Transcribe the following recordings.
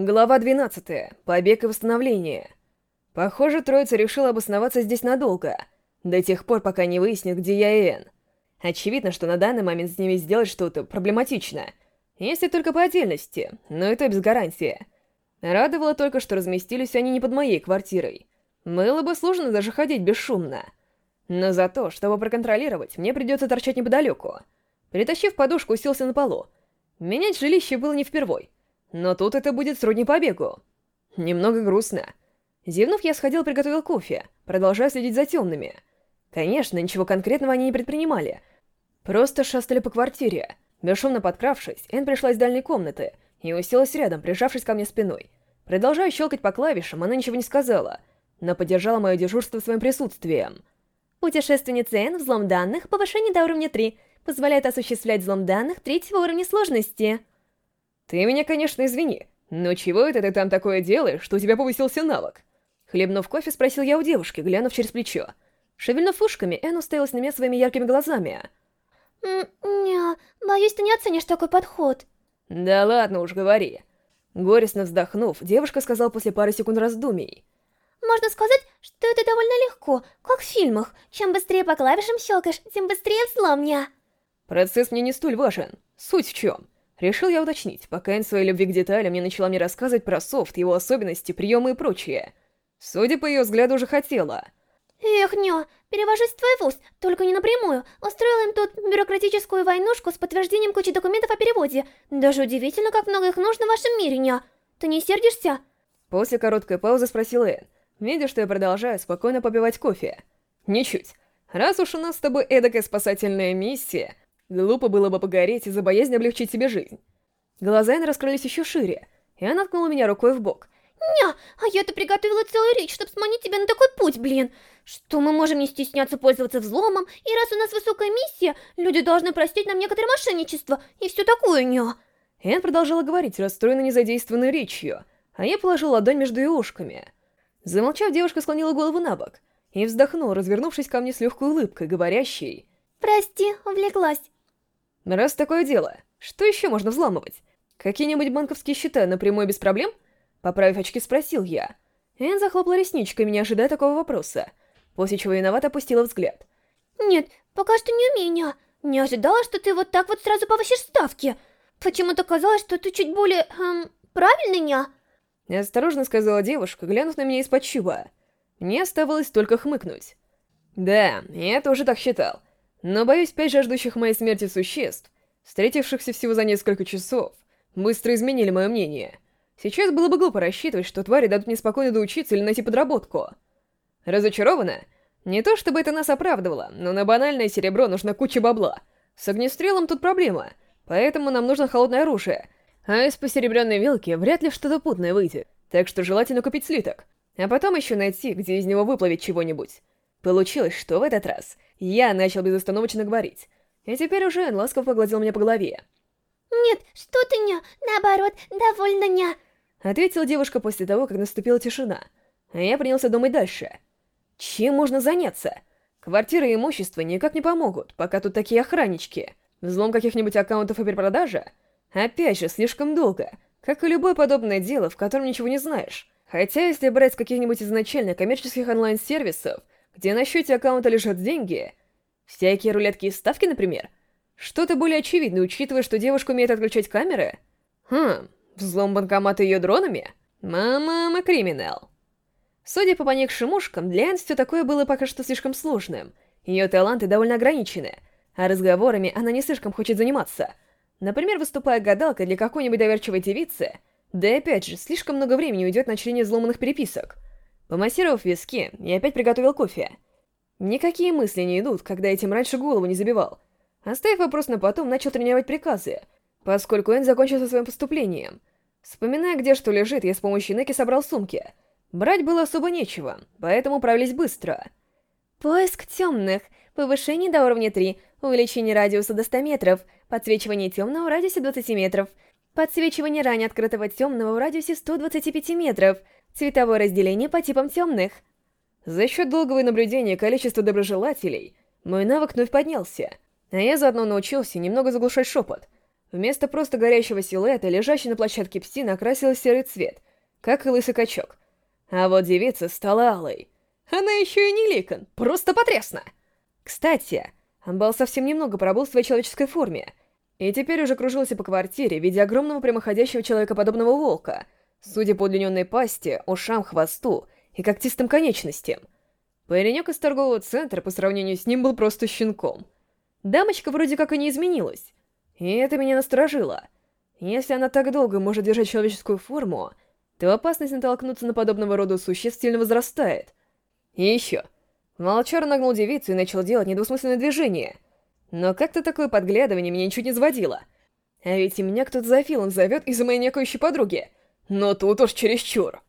Глава 12. Побег и восстановление. Похоже, троица решила обосноваться здесь надолго, до тех пор, пока не выяснит, где я и Энн. Очевидно, что на данный момент с ними сделать что-то проблематично, если только по отдельности, но это без гарантии. Радовало только, что разместились они не под моей квартирой. Было бы сложно даже ходить бесшумно. Но за то, чтобы проконтролировать, мне придется торчать неподалеку. Притащив подушку, уселся на полу. Менять жилище было не впервой — но тут это будет сродни побегу. Немного грустно. Зевнув, я сходил приготовил кофе, продолжая следить за темными. Конечно, ничего конкретного они не предпринимали. Просто шастали по квартире. Бесшумно подкравшись, Энн пришла из дальней комнаты и уселась рядом, прижавшись ко мне спиной. Продолжая щелкать по клавишам, она ничего не сказала, но поддержала мое дежурство своим присутствием. Путешественница Энн, взлом данных, повышение до уровня 3, позволяет осуществлять взлом данных третьего уровня сложности. «Ты меня, конечно, извини, но чего это ты там такое делаешь, что у тебя повысился навык?» Хлебнув кофе, спросил я у девушки, глянув через плечо. Шевельнув ушками, Энн уставилась на меня своими яркими глазами. «Не, боюсь, ты не оценишь такой подход». «Да ладно уж, говори». Горестно вздохнув, девушка сказала после пары секунд раздумий. «Можно сказать, что это довольно легко, как в фильмах. Чем быстрее по клавишам щелкаешь, тем быстрее взлом меня». «Процесс мне не столь важен. Суть в чем?» Решил я уточнить, пока Энн своей любви к деталям не начала мне рассказывать про софт, его особенности, приемы и прочее. Судя по ее взгляду, уже хотела. Эх, Нё, перевожусь в твой вуз, только не напрямую. Устроил им тут бюрократическую войнушку с подтверждением кучи документов о переводе. Даже удивительно, как много их нужно в вашем мире, Нё. Ты не сердишься? После короткой паузы спросил Энн, видя, что я продолжаю спокойно попивать кофе. Ничуть. Раз уж у нас с тобой эдакая спасательная миссия, Глупо было бы погореть из-за боязни облегчить себе жизнь. Глаза Энн раскрылись еще шире, и она ткнула меня рукой в бок. «Ня, а я-то приготовила целую речь, чтобы сманить тебя на такой путь, блин! Что мы можем не стесняться пользоваться взломом, и раз у нас высокая миссия, люди должны простить нам некоторое мошенничество, и все такое, ня!» Энн продолжала говорить, расстроенно незадействованной речью, а я положил ладонь между ее ушками. Замолчав, девушка склонила голову на бок и вздохнула, развернувшись ко мне с легкой улыбкой, говорящей... «Прости, увлеклась. Раз такое дело, что еще можно взламывать? Какие-нибудь банковские счета напрямую без проблем? Поправив очки, спросил я. Энн захлопала ресничками, не ожидая такого вопроса, после чего виноват опустила взгляд. «Нет, пока что не умею, Не ожидала, что ты вот так вот сразу повысишь ставки. Почему-то казалось, что ты чуть более... Эм, правильный, ня?» Осторожно сказала девушка, глянув на меня из-под чуба. Мне оставалось только хмыкнуть. Да, я тоже так считал. Но, боюсь, пять жаждущих моей смерти существ, встретившихся всего за несколько часов, быстро изменили мое мнение. Сейчас было бы глупо рассчитывать, что твари дадут мне спокойно доучиться или найти подработку. Разочарована? Не то чтобы это нас оправдывало, но на банальное серебро нужна куча бабла. С огнестрелом тут проблема, поэтому нам нужно холодное оружие, а из посеребренной вилки вряд ли что-то путное выйдет, так что желательно купить слиток, а потом еще найти, где из него выплавить чего-нибудь. Получилось, что в этот раз я начал безостановочно говорить, и теперь уже он ласково погладил меня по голове. «Нет, что ты, ня, наоборот, довольно ня», — ответила девушка после того, как наступила тишина, а я принялся думать дальше. Чем можно заняться? Квартиры и имущество никак не помогут, пока тут такие охраннички. Взлом каких-нибудь аккаунтов и перепродажа? Опять же, слишком долго, как и любое подобное дело, в котором ничего не знаешь. Хотя, если брать с каких-нибудь изначально коммерческих онлайн-сервисов, где на счете аккаунта лежат деньги, всякие рулетки и ставки, например, что-то более очевидное, учитывая, что девушка умеет отключать камеры? Хм, взлом банкомата ее дронами? Мама, криминал. Судя по поникшим ушкам, для Энн все такое было пока что слишком сложным. Ее таланты довольно ограничены, а разговорами она не слишком хочет заниматься. Например, выступая гадалкой для какой-нибудь доверчивой девицы, да и опять же, слишком много времени уйдет на чтение взломанных переписок — Помассировав виски, я опять приготовил кофе. Никакие мысли не идут, когда этим раньше голову не забивал. Оставив вопрос на потом, начал тренировать приказы, поскольку Энн закончил со своим поступлением. Вспоминая, где что лежит, я с помощью Неки собрал сумки. Брать было особо нечего, поэтому управились быстро. Поиск темных, повышение до уровня 3, увеличение радиуса до 100 метров, подсвечивание темного в радиусе 20 метров, подсвечивание ранее открытого темного в радиусе 125 метров — Цветовое разделение по типам темных. За счет долгого наблюдения количества доброжелателей, мой навык вновь поднялся, а я заодно научился немного заглушать шепот. Вместо просто горящего силуэта, лежащий на площадке псина окрасила серый цвет, как и лысый качок. А вот девица стала алой. Она еще и не Ликон, просто потрясно! Кстати, Амбал совсем немного пробыл в своей человеческой форме, и теперь уже кружился по квартире в виде огромного прямоходящего человекоподобного волка, судя по удлиненной пасти, ушам, хвосту и когтистым конечностям. Паренек из торгового центра по сравнению с ним был просто щенком. Дамочка вроде как и не изменилась, и это меня насторожило. Если она так долго может держать человеческую форму, то опасность натолкнуться на подобного рода существ сильно возрастает. И еще. Молчар нагнул девицу и начал делать недвусмысленное движение. Но как-то такое подглядывание меня ничуть не заводило. А ведь и меня кто-то за Филом зовет из-за моей некоющей подруги. Но тут уж чересчур.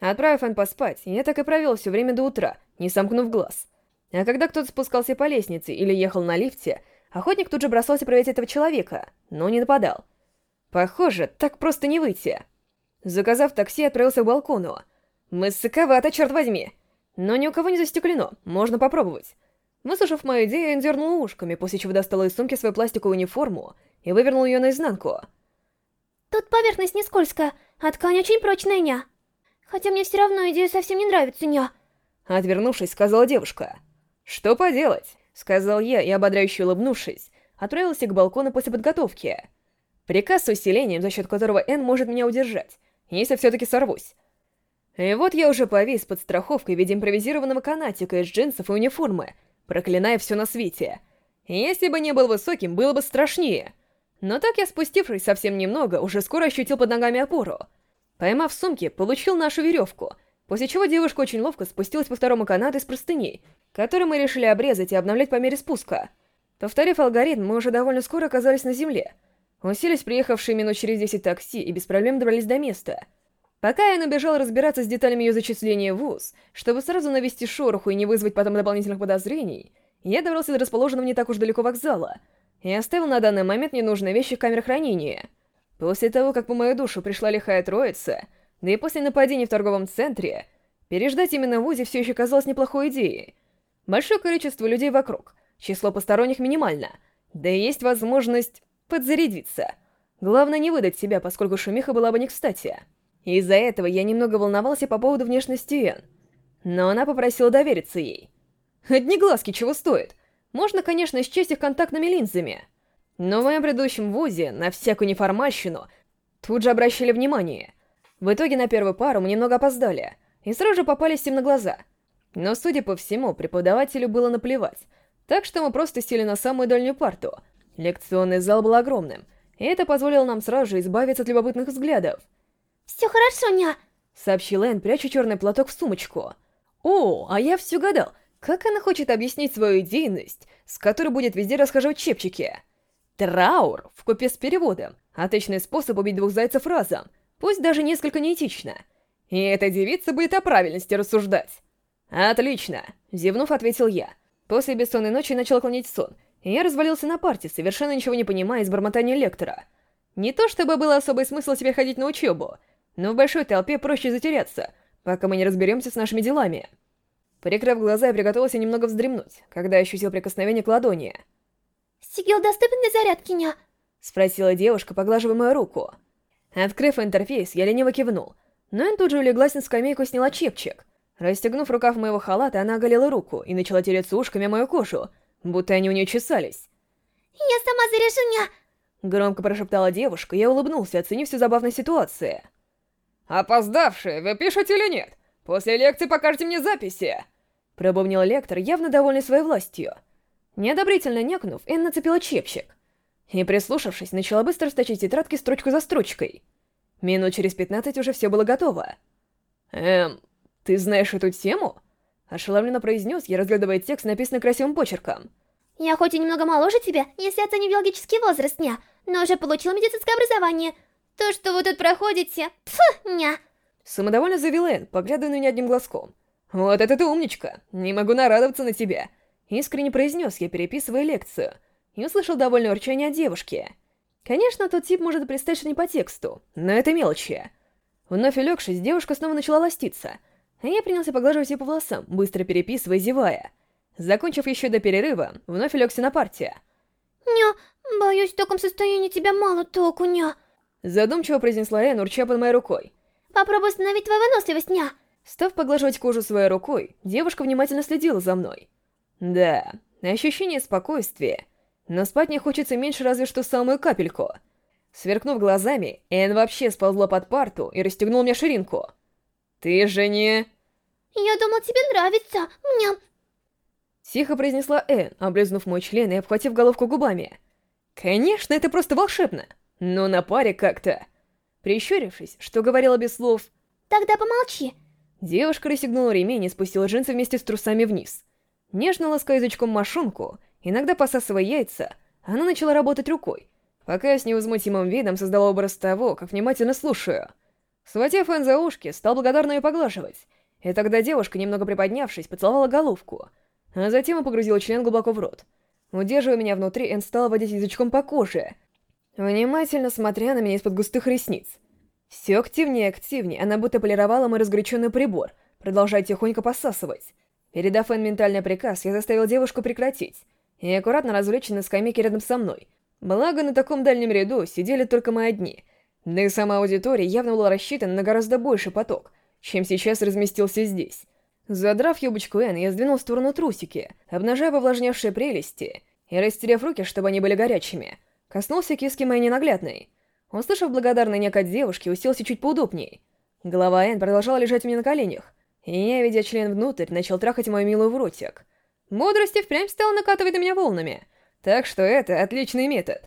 Отправив Энн поспать, я так и провел все время до утра, не сомкнув глаз. А когда кто-то спускался по лестнице или ехал на лифте, охотник тут же бросался проверять этого человека, но не нападал. Похоже, так просто не выйти. Заказав такси, отправился к балкону. Мыссаковато, черт возьми! Но ни у кого не застеклено, можно попробовать. Выслушав мою идею, он дернул ушками, после чего достал из сумки свою пластиковую униформу и вывернул ее наизнанку. Тут поверхность не скользкая, а ткань очень прочная, ня. Хотя мне все равно идея совсем не нравится, ня. Отвернувшись, сказала девушка. «Что поделать?» — сказал я и, ободряюще улыбнувшись, отправился к балкону после подготовки. Приказ с усилением, за счет которого Н может меня удержать, если все-таки сорвусь. И вот я уже повис под страховкой в виде импровизированного канатика из джинсов и униформы, проклиная все на свете. Если бы не был высоким, было бы страшнее. Но так я, спустившись совсем немного, уже скоро ощутил под ногами опору. Поймав сумки, получил нашу веревку, после чего девушка очень ловко спустилась по второму канату из простыней, который мы решили обрезать и обновлять по мере спуска. Повторив алгоритм, мы уже довольно скоро оказались на земле. Уселись приехавшие минут через 10 такси и без проблем добрались до места — Пока я набежал разбираться с деталями ее зачисления в ВУЗ, чтобы сразу навести шороху и не вызвать потом дополнительных подозрений, я добрался до расположенного не так уж далеко вокзала и оставил на данный момент ненужные вещи в камере хранения. После того, как по мою душу пришла лихая троица, да и после нападения в торговом центре, переждать именно в ВУЗе все еще казалось неплохой идеей. Большое количество людей вокруг, число посторонних минимально, да и есть возможность подзарядиться. Главное не выдать себя, поскольку шумиха была бы не кстати. Из-за этого я немного волновался по поводу внешности Энн. Но она попросила довериться ей. Одни глазки чего стоят. Можно, конечно, счесть их контактными линзами. Но в моем предыдущем вузе на всякую неформальщину тут же обращали внимание. В итоге на первую пару мы немного опоздали, и сразу же попались им на глаза. Но, судя по всему, преподавателю было наплевать, так что мы просто сели на самую дальнюю парту. Лекционный зал был огромным, и это позволило нам сразу же избавиться от любопытных взглядов. «Все хорошо, ня!» — сообщил Энн, пряча черный платок в сумочку. «О, а я все гадал, как она хочет объяснить свою идейность, с которой будет везде расхаживать чепчики. Траур, в купе с переводом, отличный способ убить двух зайцев разом, пусть даже несколько неэтично. И эта девица будет о правильности рассуждать». «Отлично!» — зевнув, ответил я. После бессонной ночи начал клонить сон, и я развалился на парте, совершенно ничего не понимая из бормотания лектора. Не то чтобы было особый смысл теперь ходить на учебу, но в большой толпе проще затеряться, пока мы не разберемся с нашими делами. Прикрыв глаза, я приготовился немного вздремнуть, когда ощутил прикосновение к ладони. «Сигил доступен для зарядки, ня?» — спросила девушка, поглаживая мою руку. Открыв интерфейс, я лениво кивнул, но он тут же улеглась на скамейку и сняла чепчик. Расстегнув рукав моего халата, она оголила руку и начала тереться ушками мою кожу, будто они у нее чесались. «Я сама заряжу, ня!» Громко прошептала девушка, я улыбнулся, оценив всю забавную ситуацию. «Опоздавшие, вы пишете или нет? После лекции покажете мне записи!» Пробомнил лектор, явно довольный своей властью. Неодобрительно някнув, Энн нацепила чепчик. И, прислушавшись, начала быстро стачить тетрадки строчку за строчкой. Минут через пятнадцать уже все было готово. «Эм, ты знаешь эту тему?» Ошеломленно произнес я, разглядывая текст, написанный красивым почерком. «Я хоть и немного моложе тебя, если оценю биологический возраст, ня, но уже получила медицинское образование. То, что вы тут проходите... Пф, ня!» Самодовольно заявил Энн, поглядывая на меня одним глазком. «Вот это ты умничка! Не могу нарадоваться на тебя!» Искренне произнес я, переписывая лекцию, и услышал довольное урчание от девушки. Конечно, тот тип может пристать не по тексту, но это мелочи. Вновь улегшись, девушка снова начала ластиться, а я принялся поглаживать ее по волосам, быстро переписывая, зевая. Закончив еще до перерыва, вновь улегся на партию. Ня, боюсь, в таком состоянии тебя мало толку, ня. Задумчиво произнесла Энн, урча под моей рукой. Попробуй остановить твою выносливость, ня. Став поглаживать кожу своей рукой, девушка внимательно следила за мной. Да, ощущение спокойствия, но спать не хочется меньше разве что самую капельку. Сверкнув глазами, Энн вообще сползла под парту и расстегнула мне ширинку. «Ты же не...» Я думал, тебе нравится, мне. Тихо произнесла Энн, облизнув мой член и обхватив головку губами. «Конечно, это просто волшебно, но на паре как-то...» Прищурившись, что говорила без слов, Тогда помолчи. девушка расстегнула ремень и спустила джинсы вместе с трусами вниз. Нежно лаская язычком мошонку, иногда посасывая яйца, она начала работать рукой, пока я с невозмутимым видом создала образ того, как внимательно слушаю. Схватив Энн за ушки, стал благодарно ее поглаживать, и тогда девушка, немного приподнявшись, поцеловала головку, а затем и погрузила член глубоко в рот. Удерживая меня внутри, Энн стала водить язычком по коже, внимательно смотря на меня из-под густых ресниц. Все активнее и активнее, она будто полировала мой разгоряченный прибор, продолжая тихонько посасывать. Передав Энн ментальный приказ, я заставил девушку прекратить и аккуратно развлечь на скамейке рядом со мной. Благо, на таком дальнем ряду сидели только мы одни. Да и сама аудитория явно была рассчитана на гораздо больший поток, чем сейчас разместился здесь. Задрав юбочку Энн, я сдвинул в сторону трусики, обнажая повлажневшие прелести, и, растеряв руки, чтобы они были горячими, коснулся киски моей ненаглядной. Услышав благодарный нек от девушки, уселся чуть поудобней. Голова Энн продолжала лежать у меня на коленях, и я, ведя член внутрь, начал трахать мою милую в ротик. Бодрость и впрямь стала накатывать на меня волнами, так что это отличный метод.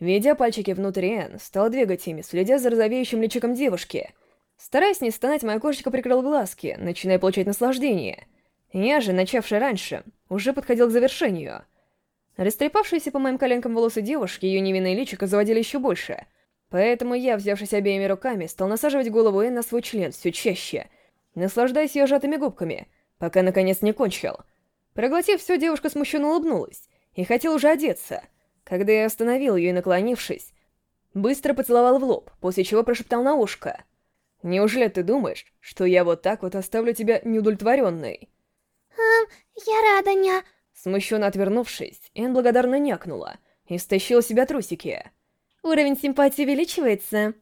Ведя пальчики внутрь Энн, стал двигать ими, следя за розовеющим личиком девушки. Стараясь не стонать, моя кошечка прикрыл глазки, начиная получать наслаждение. Я же, начавший раньше, уже подходил к завершению. Растрепавшиеся по моим коленкам волосы девушки ее невинное личико заводили еще больше. Поэтому я, взявшись обеими руками, стал насаживать голову Энн на свой член все чаще, наслаждаясь ее сжатыми губками, пока наконец не кончил. Проглотив все, девушка смущенно улыбнулась и хотела уже одеться, когда я остановил ее и, наклонившись, быстро поцеловал в лоб, после чего прошептал на ушко. «Неужели ты думаешь, что я вот так вот оставлю тебя неудовлетворенной?» Эм, я рада, ня. Смущенно отвернувшись, Энн благодарно някнула и стащила себя трусики. Уровень симпатии увеличивается.